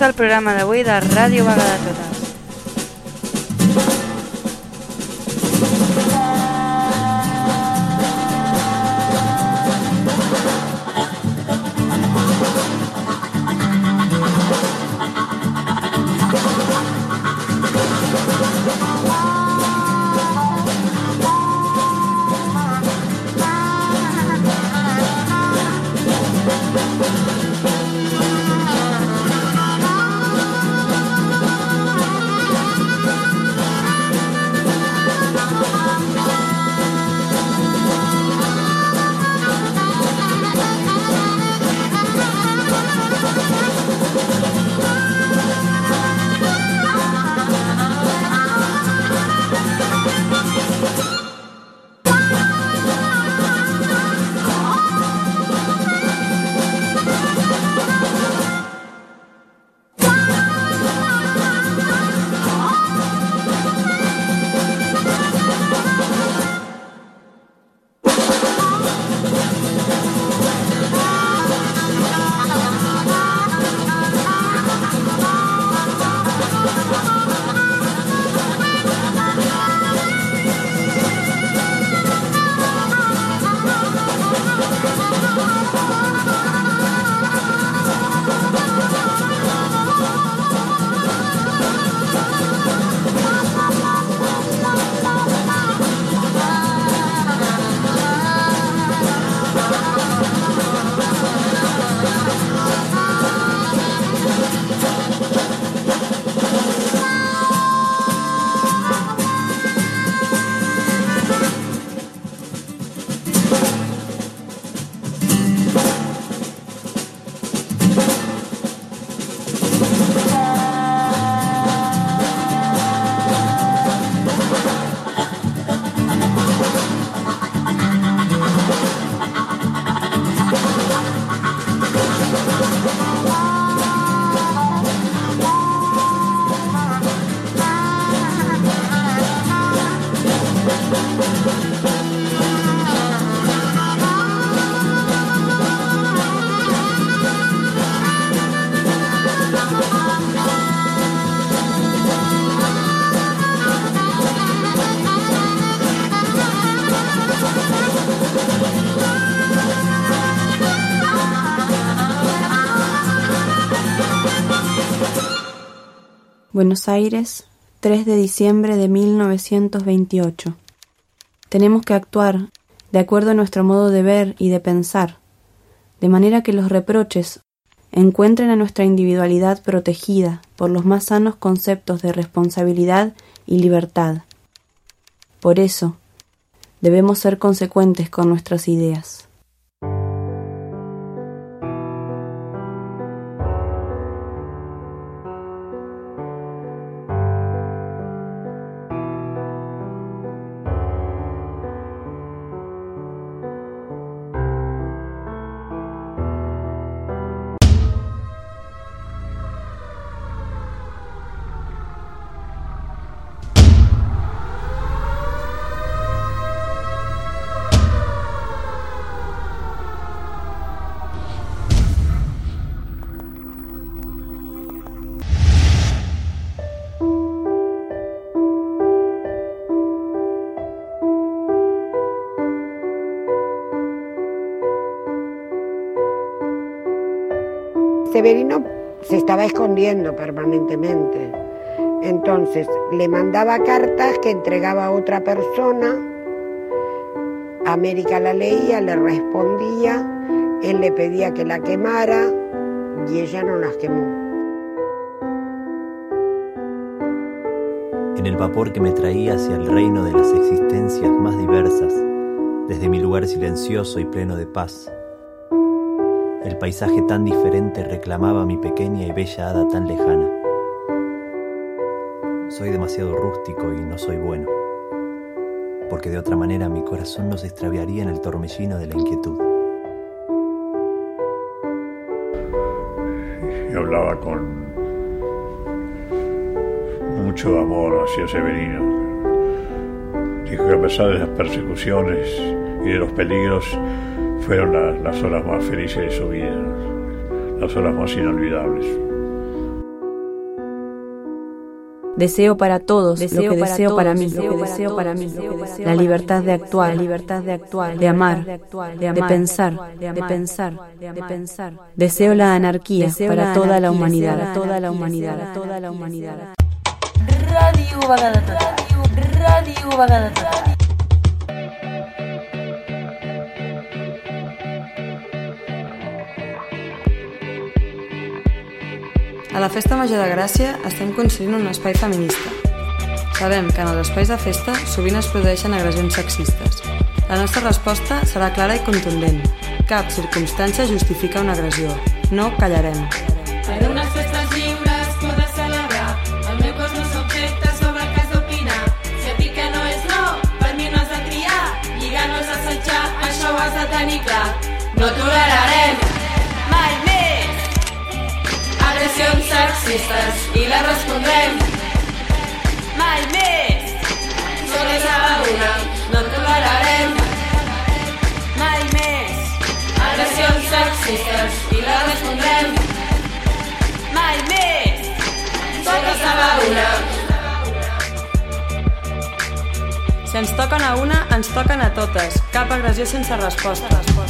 El programa d'avui de Ràdio Vaga de Totes. Buenos Aires, 3 de diciembre de 1928. Tenemos que actuar de acuerdo a nuestro modo de ver y de pensar, de manera que los reproches encuentren a nuestra individualidad protegida por los más sanos conceptos de responsabilidad y libertad. Por eso, debemos ser consecuentes con nuestras ideas. Severino se estaba escondiendo permanentemente. Entonces le mandaba cartas que entregaba a otra persona. América la leía, le respondía, él le pedía que la quemara y ella no las quemó. En el vapor que me traía hacia el reino de las existencias más diversas, desde mi lugar silencioso y pleno de paz, el paisaje tan diferente reclamaba mi pequeña y bella hada tan lejana. Soy demasiado rústico y no soy bueno, porque de otra manera mi corazón no se extraviaría en el torbellino de la inquietud. Y hablaba con mucho amor hacia Severino. Dijo que a pesar de las persecuciones y de los peligros, fueron la, las horas más felices de su vida, las horas más inolvidables. Deseo para todos deseo lo que deseo para mí, lo que deseo para mí, la libertad de actuar, la libertad de actuar, de amar, de pensar, de pensar, de pensar. Deseo la anarquía para toda la humanidad, toda la humanidad, toda la humanidad. Radio Radio A la Festa Major de Gràcia estem construint un espai feminista. Sabem que en els espais de festa sovint es produeixen agressions sexistes. La nostra resposta serà clara i contundent. Cap circumstància justifica una agressió. No callarem. Per unes festes lliures poder celebrar el meu cos no s'objecta sobre el cas d'opinar. Si a ti que no és no, per mi no has de triar. Lligar no és assetjar, això ho has de tenir clar. No tolerarem agressions sexistes i les respondrem. Mai més! Soles a una, no tolerarem. Mai més! Agressions sexistes i les respondrem. Mai més! Soles a una. Si ens toquen a una, ens toquen a totes. Cap agressió sense resposta, resposta.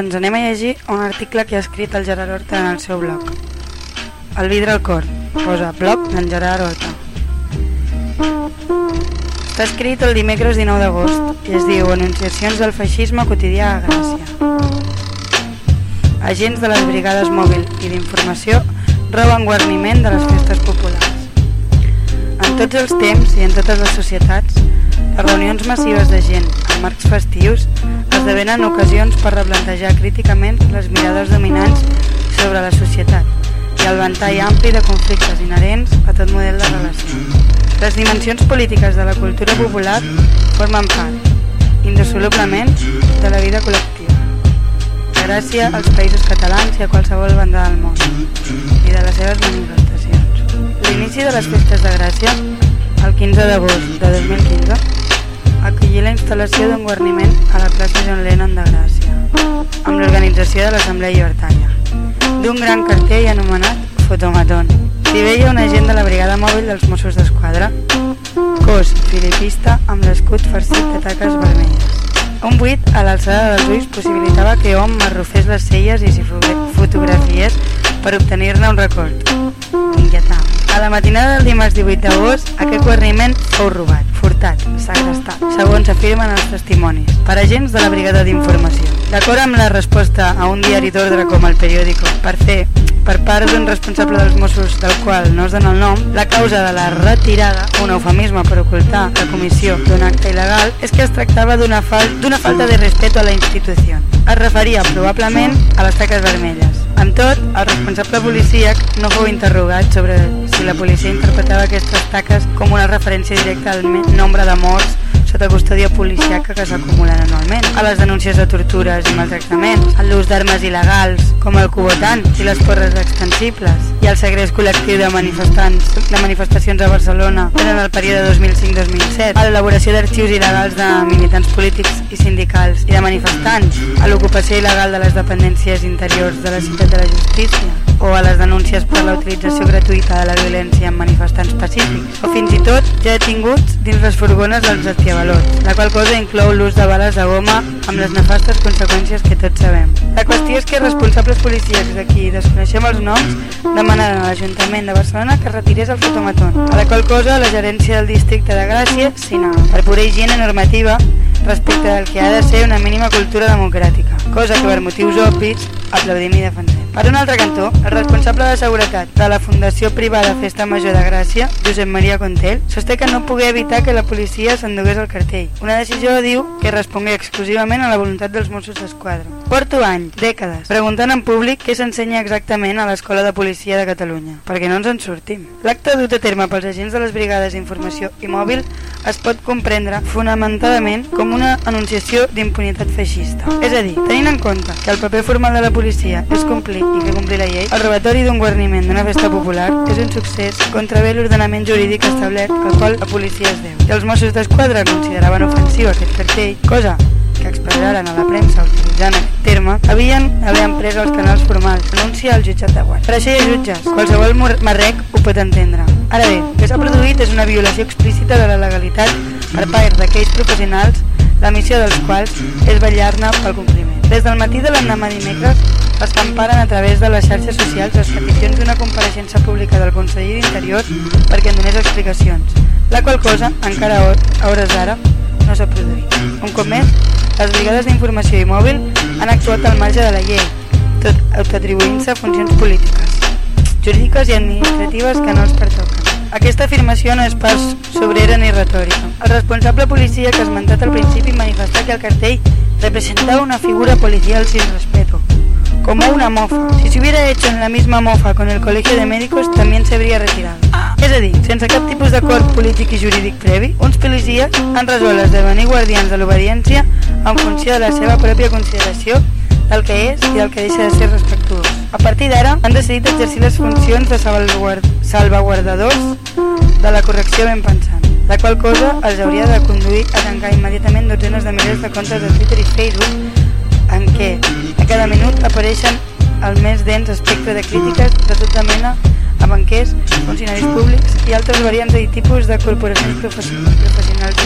Doncs anem a llegir un article que ha escrit el Gerard Horta en el seu blog. El vidre al cor. Posa blog d'en Gerard Horta. Està escrit el dimecres 19 d'agost i es diu Anunciacions del feixisme quotidià a Gràcia. Agents de les brigades mòbil i d'informació roben guarniment de les festes populars. En tots els temps i en totes les societats, les reunions massives de gent en marcs festius esdevenen ocasions per replantejar críticament les mirades dominants sobre la societat i el ventall ampli de conflictes inherents a tot model de relacions. Les dimensions polítiques de la cultura popular formen part, indissolublement, de la vida col·lectiva. A Gràcia, als països catalans i a qualsevol banda del món, i de les seves manifestacions. L'inici de les festes de Gràcia, el 15 d'agost de 2015, acollí la instal·lació d'un guarniment a la plaça John Lennon de Gràcia. amb l'organització de l'Assemblea Llibertària, d'un gran cartell anomenat Fotomaton. S'hi veia un agent de la brigada mòbil dels Mossos d'Esquadra, cos filipista amb l'escut farcit de taques vermelles. Un buit a l'alçada dels ulls possibilitava que hom marrufés les celles i s'hi fo- fotografiés per obtenir-ne un record. Inquietant. A la matinada del dimarts 18 d'agost, aquest guarniment fou robat, furtat, segrestat, segons afirmen els testimonis, per agents de la Brigada d'Informació. D'acord amb la resposta a un diari d'ordre com el periòdico, per fer per part d'un responsable dels Mossos del qual no es dona el nom, la causa de la retirada, un eufemisme per ocultar la comissió d'un acte il·legal, és que es tractava d'una fal falta de respeto a la institució. Es referia probablement a les taques vermelles. Amb tot, el responsable policíac no fou interrogat sobre si la policia interpretava aquestes taques com una referència directa al nombre de morts sota custòdia policiaca que s'acumulen anualment, a les denúncies de tortures i maltractaments, a l'ús d'armes il·legals, com el cubotant i les porres extensibles, i al segrest col·lectiu de manifestants de manifestacions a Barcelona en el període 2005-2007, a l'elaboració d'arxius il·legals de militants polítics i sindicals i de manifestants, a l'ocupació il·legal de les dependències interiors de la ciutat de la justícia, o a les denúncies per la utilització gratuïta de la violència en manifestants pacífics, o fins i tot ja detinguts dins les furgones dels estiavalots, la qual cosa inclou l'ús de bales de goma amb les nefastes conseqüències que tots sabem. La qüestió és que responsables policíacs de qui desconeixem els noms demanaren a l'Ajuntament de Barcelona que retirés el fotomatón, a la qual cosa la gerència del districte de Gràcia s'hi per pura higiene normativa respecte del que ha de ser una mínima cultura democràtica, cosa que per motius obvis aplaudim i defensem. Per un altre cantó, el responsable de seguretat de la Fundació Privada Festa Major de Gràcia, Josep Maria Contel, sosté que no pogué evitar que la policia s'endugués el cartell. Una decisió, diu, que respongué exclusivament a la voluntat dels Mossos d'Esquadra. Porto anys, dècades, preguntant en públic què s'ensenya exactament a l'Escola de Policia de Catalunya, perquè no ens en sortim. L'acte dut a terme pels agents de les brigades d'informació i mòbil es pot comprendre fonamentadament com una anunciació d'impunitat feixista. És a dir, tenint en compte que el paper formal de la policia és complir i que complir la llei, el robatori d'un guarniment d'una festa popular és un succés contravé l'ordenament jurídic establert al qual la policia es deu. I els Mossos d'Esquadra consideraven ofensiu aquest cartell, cosa que expressaren a la premsa utilitzant aquest terme, havien d'haver emprès els canals formals, denúncia al jutjat de guàrdia. Per això hi ha jutges, qualsevol marrec ho pot entendre. Ara bé, el que s'ha produït és una violació explícita de la legalitat per part d'aquells professionals, la missió dels quals és vetllar-ne pel compliment. Des del matí de l'endemà dimecres es camparen a través de les xarxes socials les peticions d'una compareixença pública del conseller d'Interior perquè en donés explicacions, la qual cosa, encara a hores d'ara, no s'ha produït. Un cop més, les brigades d'informació i mòbil han actuat al marge de la llei, tot autoatribuint-se funcions polítiques, jurídiques i administratives que no els pertoquen. Aquesta afirmació no és pas sobrera ni retòrica. El responsable policia que ha esmentat al principi manifestà que el cartell representaba una figura policial sin respeto, como una mofa. Si se hubiera hecho en la misma mofa con el colegio de médicos, también se habría retirado. És a dir, sense cap tipus d'acord polític i jurídic previ, uns policies han resolt esdevenir guardians de l'obediència en funció de la seva pròpia consideració del que és i del que deixa de ser respectuós. A partir d'ara, han decidit exercir les funcions de salvaguard salvaguardadors de la correcció ben pensant, la qual cosa els hauria de conduir a tancar immediatament dotzenes de milers de comptes de Twitter i Facebook en què a cada minut apareixen el més dens espectre de crítiques de tota mena a banquers, funcionaris públics i altres variants i tipus de corporacions professi- professionals.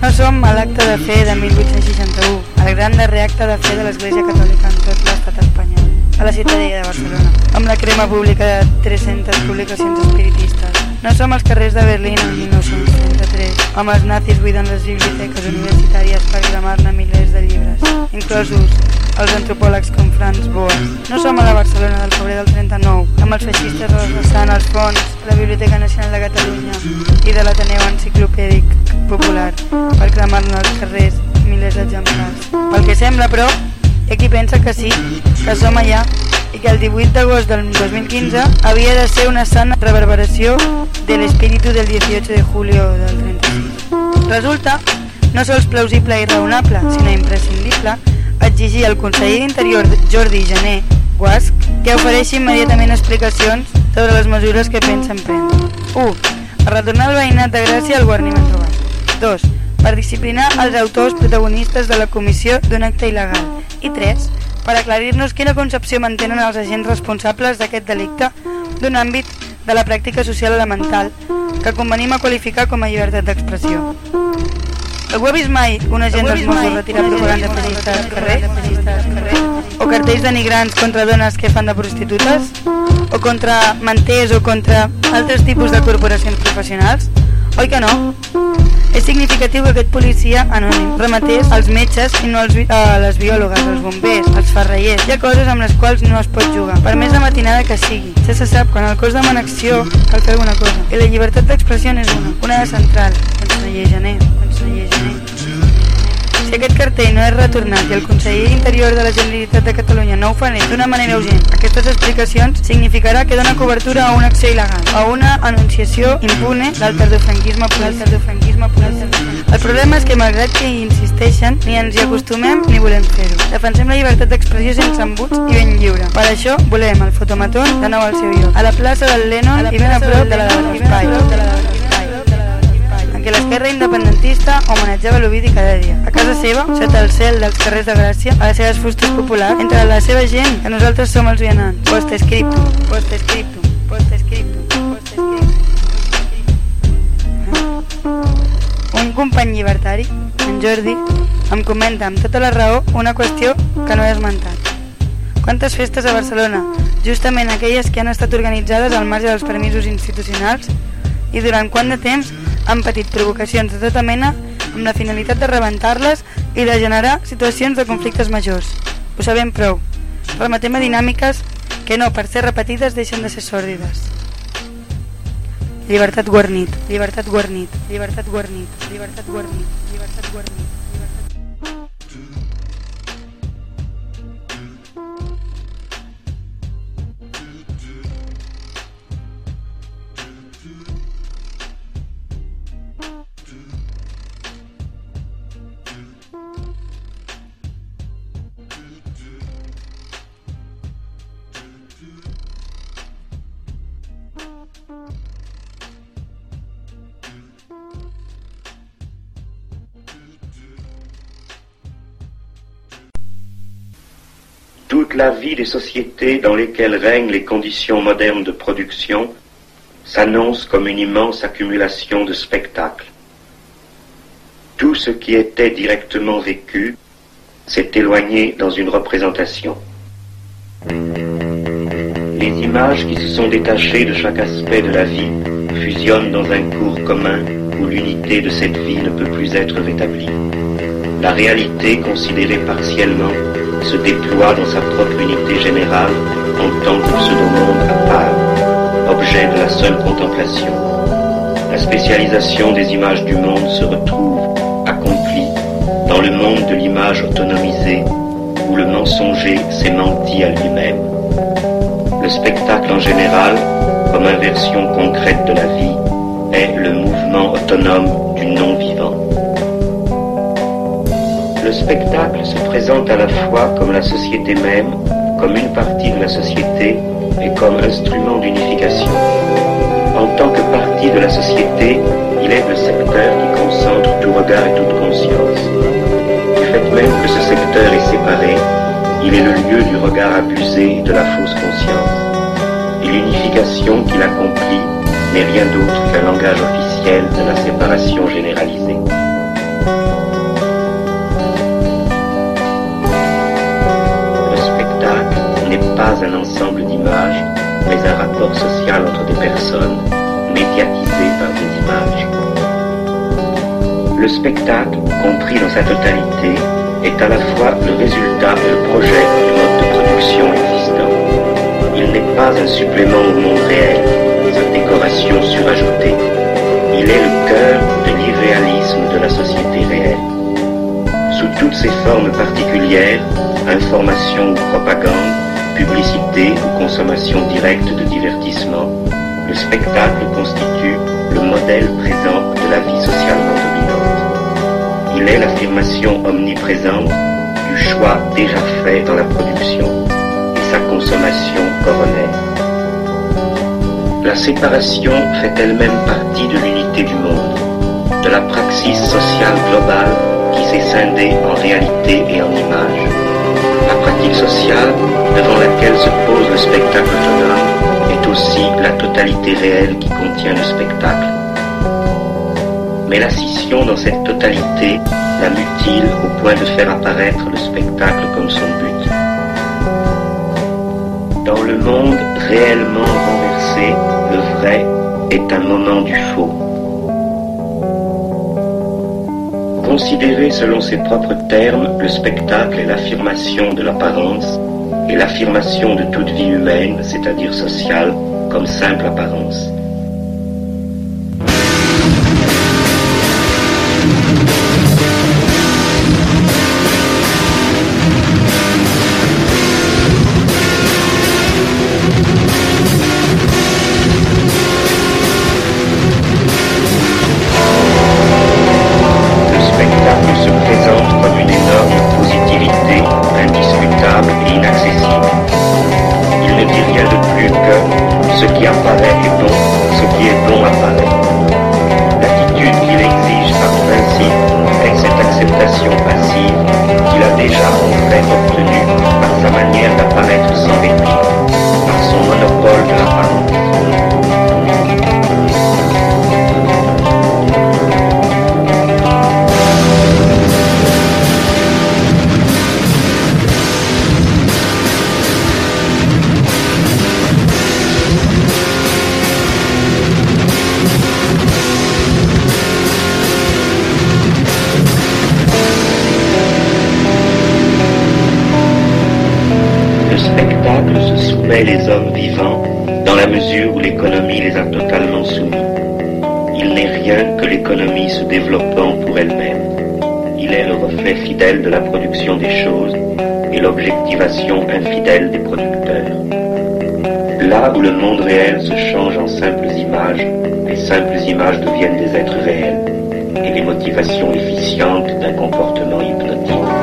No som a l'acte de fe de 1861, el gran darrer acte de fe de l'Església Catòlica en tot l'estat espanyol, a la ciutadella de Barcelona, amb la crema pública de 300 publicacions espiritistes. No som als carrers de Berlín el 1933, amb els nazis buiden les biblioteques universitàries per cremar-ne milers de llibres, inclosos els antropòlegs com Franz Boas. No som a la Barcelona del febrer del 39, amb els feixistes arrasant els fons de la Biblioteca Nacional de Catalunya i de l'Ateneu Enciclopèdic Popular per cremar-ne als carrers milers d'exemplars. Pel que sembla, però, hi ha qui pensa que sí, que som allà i que el 18 d'agost del 2015 havia de ser una sana reverberació de l'espíritu del 18 de julio del 36. Resulta no sols plausible i raonable, sinó imprescindible exigir al conseller d'Interior Jordi Jané Guasc que ofereixi immediatament explicacions sobre les mesures que pensen prendre. 1. A retornar el veïnat de Gràcia al guarniment robat. 2. per disciplinar els autors protagonistes de la comissió d'un acte il·legal. I 3. Per aclarir-nos quina concepció mantenen els agents responsables d'aquest delicte d'un àmbit de la pràctica social elemental que convenim a qualificar com a llibertat d'expressió. Algú ha vist mai un agent dels Mossos retirar propaganda feixista al carrer? O cartells denigrants contra dones que fan de prostitutes? O contra manters o contra altres tipus de corporacions professionals? Oi que no? És significatiu que aquest policia anònim rematés als metges i no als, a les biòlogues, als bombers, als ferreiers. Hi ha coses amb les quals no es pot jugar, per més de matinada que sigui. Ja se sap, quan el cos demana acció, cal fer alguna cosa. I la llibertat d'expressió n'és una, una de central, conseller Gené, conseller Gené. Si aquest cartell no és retornat i el conseller d'Interior de la Generalitat de Catalunya no ho fa d'una manera urgent, aquestes explicacions significarà que dona cobertura a una acció il·legal, a una anunciació impune del tardofranquisme tardofranquisme El problema és que malgrat que hi insisteixen, ni ens hi acostumem ni volem fer-ho. Defensem la llibertat d'expressió sense embuts i ben lliure. Per això volem el fotomatón de nou al seu lloc, a la plaça del Lennon i ben a prop de la l'esquerra independentista homenatjava l'Ovidi cada dia. A casa seva, sota el cel dels carrers de Gràcia, a les seves fustes populars, entre la seva gent, que nosaltres som els vianants. Post scriptum, post scriptum, post scriptum, post scriptum. Un company llibertari, en Jordi, em comenta amb tota la raó una qüestió que no he esmentat. Quantes festes a Barcelona, justament aquelles que han estat organitzades al marge dels permisos institucionals, i durant quant de temps han patit provocacions de tota mena amb la finalitat de rebentar-les i de generar situacions de conflictes majors. Ho sabem prou. Rematem a dinàmiques que no, per ser repetides, deixen de ser sòrdides. Llibertat guarnit, llibertat guarnit, llibertat guarnit, llibertat guarnit, llibertat guarnit. Toute la vie des sociétés dans lesquelles règnent les conditions modernes de production s'annonce comme une immense accumulation de spectacles. Tout ce qui était directement vécu s'est éloigné dans une représentation. Les images qui se sont détachées de chaque aspect de la vie fusionnent dans un cours commun où l'unité de cette vie ne peut plus être rétablie. La réalité, considérée partiellement, se déploie dans sa propre unité générale en tant que pseudo-monde à part, objet de la seule contemplation. La spécialisation des images du monde se retrouve, accomplie, dans le monde de l'image autonomisée, où le mensonger s'est menti à lui-même. Le spectacle en général, comme inversion concrète de la vie, est le mouvement autonome du non-vivant. Le spectacle se présente à la fois comme la société même, comme une partie de la société et comme instrument d'unification. En tant que partie de la société, il est le secteur qui concentre tout regard et toute conscience. Du fait même que ce secteur est séparé, il est le lieu du regard abusé et de la fausse conscience. Et l'unification qu'il accomplit n'est rien d'autre qu'un langage officiel de la séparation généralisée. Un ensemble d'images, mais un rapport social entre des personnes, médiatisé par des images. Le spectacle, compris dans sa totalité, est à la fois le résultat et le projet du mode de production existant. Il n'est pas un supplément au monde réel, sa décoration surajoutée. Il est le cœur de l'irréalisme de la société réelle. Sous toutes ses formes particulières, information ou propagande, publicité ou consommation directe de divertissement, le spectacle constitue le modèle présent de la vie socialement dominante. Il est l'affirmation omniprésente du choix déjà fait dans la production et sa consommation corollaire. La séparation fait elle-même partie de l'unité du monde. de la praxis sociale globale qui s'est scindée en réalité et en image. La pratique sociale devant laquelle se pose le spectacle autonome est aussi la totalité réelle qui contient le spectacle. Mais la scission dans cette totalité la mutile au point de faire apparaître le spectacle comme son but. Dans le monde réellement renversé, le vrai est un moment du faux. Considéré selon ses propres termes, le spectacle est l'affirmation de l'apparence et l'affirmation de toute vie humaine, c'est-à-dire sociale, comme simple apparence. Fidèle de la production des choses et l'objectivation infidèle des producteurs. Là où le monde réel se change en simples images, les simples images deviennent des êtres réels et les motivations efficientes d'un comportement hypnotique.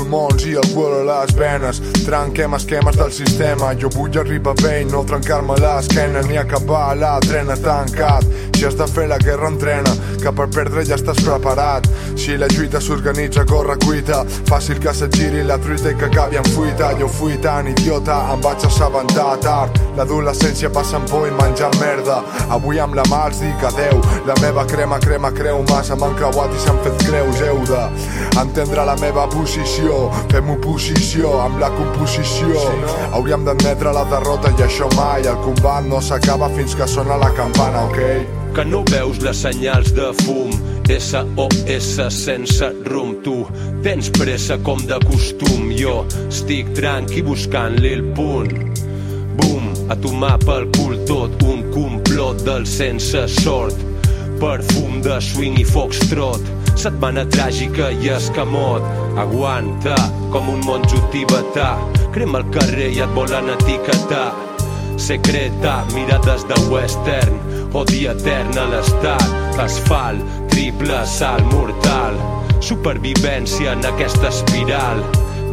Pulmons i el cul a les venes. Trenquem esquemes del sistema. Jo vull arribar bé i no trencar-me l'esquena ni acabar la trena tancat Si has de fer la guerra entrena que per perdre ja estàs preparat. Si la lluita s'organitza corre cuita. Fàcil que se giri la truita i que acabi en fuita. Jo fui tan idiota, em vaig assabentar tard. L'adolescència passa amb por i menjant merda. Avui amb la mà els dic adeu. La meva crema crema creu massa M'han creuat i s'han fet creus Heu d'entendre la meva posició Fem oposició amb la composició. Hauríem d'admetre la derrota i això mai. El combat no s'acaba fins que sona la campana, ok? Que no veus les senyals de fum. SOS sense rum tu tens pressa com de costum. Jo estic tranqui buscant-li el punt. Bum, a tomar pel cul tot un complot del sense sort. Perfum de swing i foxtrot setmana tràgica i escamot. Aguanta com un monjo tibetà. Crema el carrer i et volen etiquetar. Secreta, mirades de western odi etern a l'estat. Asfalt, triple salt mortal. Supervivència en aquesta espiral.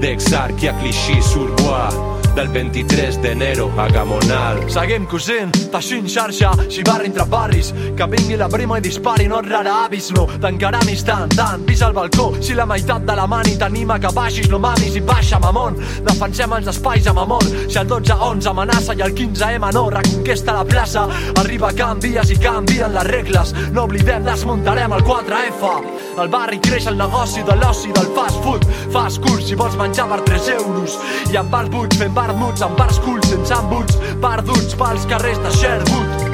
D'exarquia clixí surbois del 23 d'enero a Gamonal. Seguim cosint, teixint xarxa, xivarri entre barris, que vingui la brima i dispari, no et rara avis, no, tancarà instant, tant, pis al balcó, si la meitat de la mani t'anima que baixis, no mamis i baixa, mamon, defensem els espais amb amor, si el 12-11 amenaça i el 15M no, reconquesta la plaça, arriba canvies i canvien les regles, no oblidem, desmuntarem el 4F, al barri creix el negoci de l'oci del fast food, fast curs, si vols menjar per 3 euros, i amb bars buits fent vermuts, amb bars cults sense embuts, perduts pels carrers de Sherwood.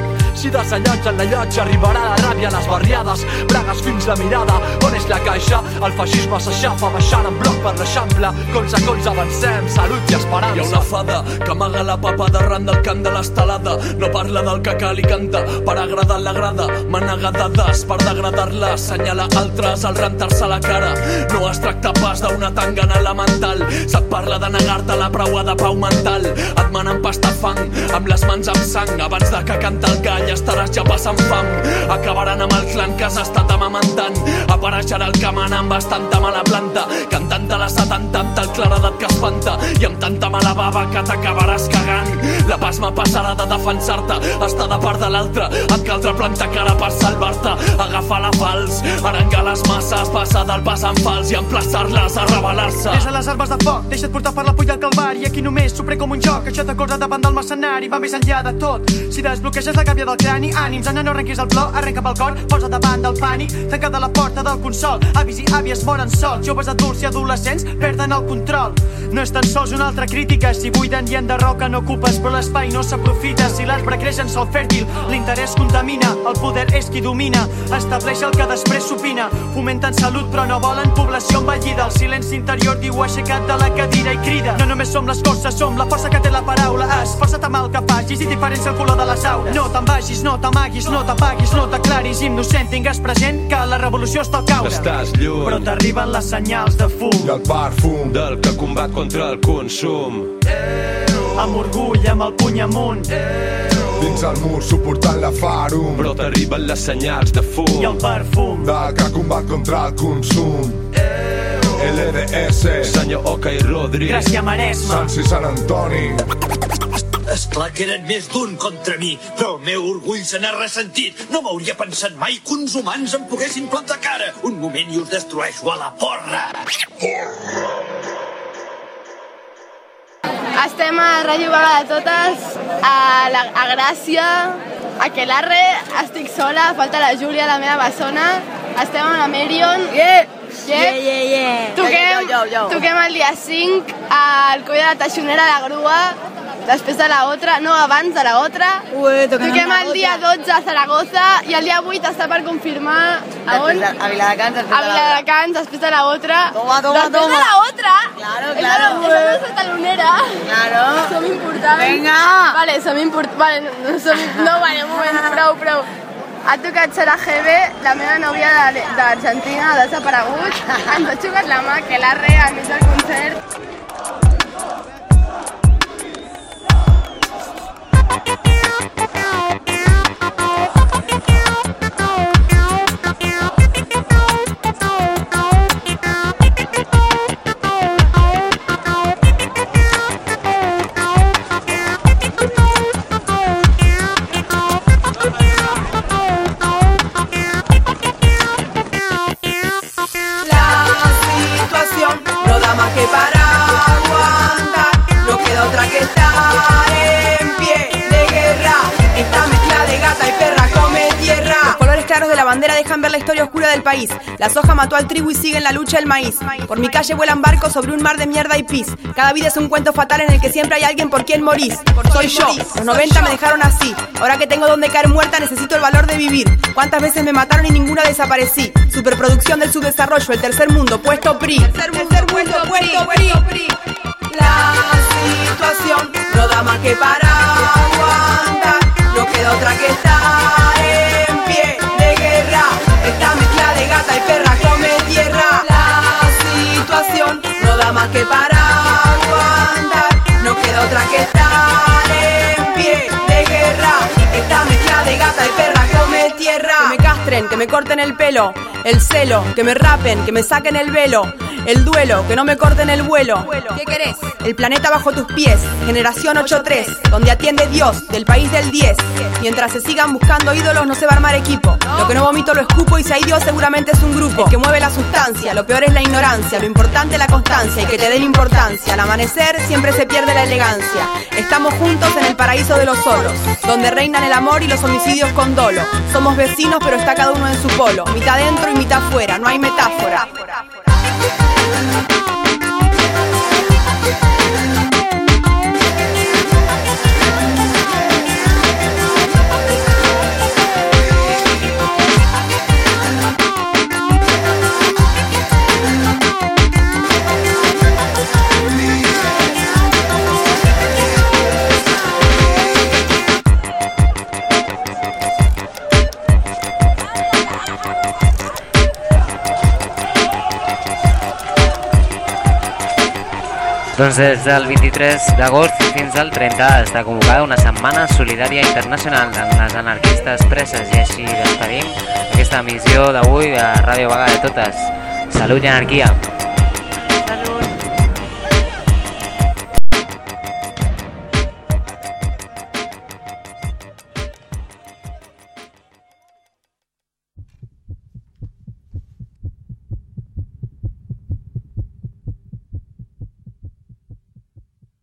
Si desallotja en la llotja arribarà la ràbia a les barriades, bragues fins la mirada. On és la caixa? El feixisme s'aixafa baixant en bloc per l'Eixample. Colze a colze avancem, salut i esperança. Hi ha una fada que amaga la papa d'arran del cant de l'estelada. No parla del que cal i canta per agradar la grada. Manega dades per degradar-la. Assenyala altres al rentar-se la cara. No es tracta pas d'una tangana elemental. Se't parla de negar-te la praua de pau mental. Et manen pasta fang amb les mans amb sang. Abans de que canta el gall estaràs ja passant fam. Acabaran amb el clan que has estat amamentant. Apareixerà el mana amb bastanta mala planta. Cantant-te la 70 amb tal claredat que espanta. I amb tanta mala bava que t'acabaràs cagant. La pasma passarà de defensar-te, està de part de l'altre. Et caldrà plantar cara per salvar-te. Agafar la fals, arengar les masses, passar del pas en fals i emplaçar-les a rebel·lar-se. Desa les armes de foc, deixa't portar per la poll del calvari Aquí només s'ho com un joc, això t'acorda davant del mercenari Va més enllà de tot, si desbloqueges la gàbia del crani Ànims, Anna, no arrenquis el flor, arrenca pel cor Posa davant del pànic, tancada la porta del consol Avis i àvies moren sols, joves adults i adolescents perden el control. No és tan sols una altra crítica, si buiden i enderroquen ocupes Però l'espai no s'aprofita, si l'arbre creix en sol fèrtil L'interès contamina, el poder és qui domina Estableix el que després s'opina. Fomenten salut però no volen població envellida El silenci interior diu aixecat de la cadira i crida. No només som les coses, som la força que té la paraula Esforça't amb el que facis i diferència el color de les aures No te'n vagis, no t'amaguis, no t'apaguis, no t'aclaris Innocent, tingues present que la revolució està al caure. Estàs lluny. Però t'arriben les senyals de fum. I el perfum Del que combat contra el consum. Amb orgull, amb el puny amunt. Dins el mur suportant la farum. Però t'arriben les senyals de fum. I el perfum. Del que combat contra el consum. LDS Senyor Oca i Rodri. Gràcia Maresma. Sansi Sant Antoni És clar que eren més d'un contra mi, però el meu orgull se n'ha ressentit. No m'hauria pensat mai que uns humans em poguessin plantar cara. Un moment i us destrueixo a la porra. Estem a Ràdio Vaga de Totes, a, la, a Gràcia, a Quelarre, estic sola, falta la Júlia, la meva bessona, estem amb la Merion. Yeah! Yeah, yeah, yeah. Toquem, Yo, yo, yo, yo. toquem el dia 5 al coll de la Taixonera de Grua, després de la otra, no, abans de la otra. Ué, toquem el dia 12 a Zaragoza i el dia 8 està per confirmar a on? De- a Viladecans, després A de la Viladecans, després de la otra. Toma, toma, després toma. de la otra. Claro, claro. Esa talonera. Claro. Som importants. Venga. Vale, som importants. Vale, no, som... no, vale, un moment, prou, prou. Ha tocat Sara GB, la meva nòvia d'Argentina, desaparegut. Ens ha xugat la mà, que l'ha re al mig del concert. Soja mató al trigo y sigue en la lucha el maíz. Por mi calle vuelan barcos sobre un mar de mierda y pis. Cada vida es un cuento fatal en el que siempre hay alguien por quien morís. Soy yo. Los 90 me dejaron así. Ahora que tengo donde caer muerta necesito el valor de vivir. ¿Cuántas veces me mataron y ninguna desaparecí? Superproducción del subdesarrollo, el tercer mundo, puesto PRI. Tercer mundo, puesto, puesto PRI. La situación no da más que para aguantar. El celo, que me rapen, que me saquen el velo, el duelo, que no me corten el vuelo. ¿Qué querés? El planeta bajo tus pies, generación 8-3, donde atiende Dios, del país del 10. Mientras se sigan buscando ídolos no se va a armar equipo. Lo que no vomito lo escupo y si hay Dios seguramente es un grupo. El que mueve la sustancia, lo peor es la ignorancia, lo importante es la constancia y que te den importancia. Al amanecer siempre se pierde la elegancia. Estamos juntos en el paraíso de los solos, donde reinan el amor y los homicidios con dolo. Somos vecinos pero está cada uno en su polo, mitad dentro y mitad fuera, no hay metáfora. Doncs des del 23 d'agost fins al 30 està convocada una setmana solidària internacional amb les anarquistes preses i així despedim aquesta emissió d'avui a Ràdio Vaga de Totes. Salut i anarquia!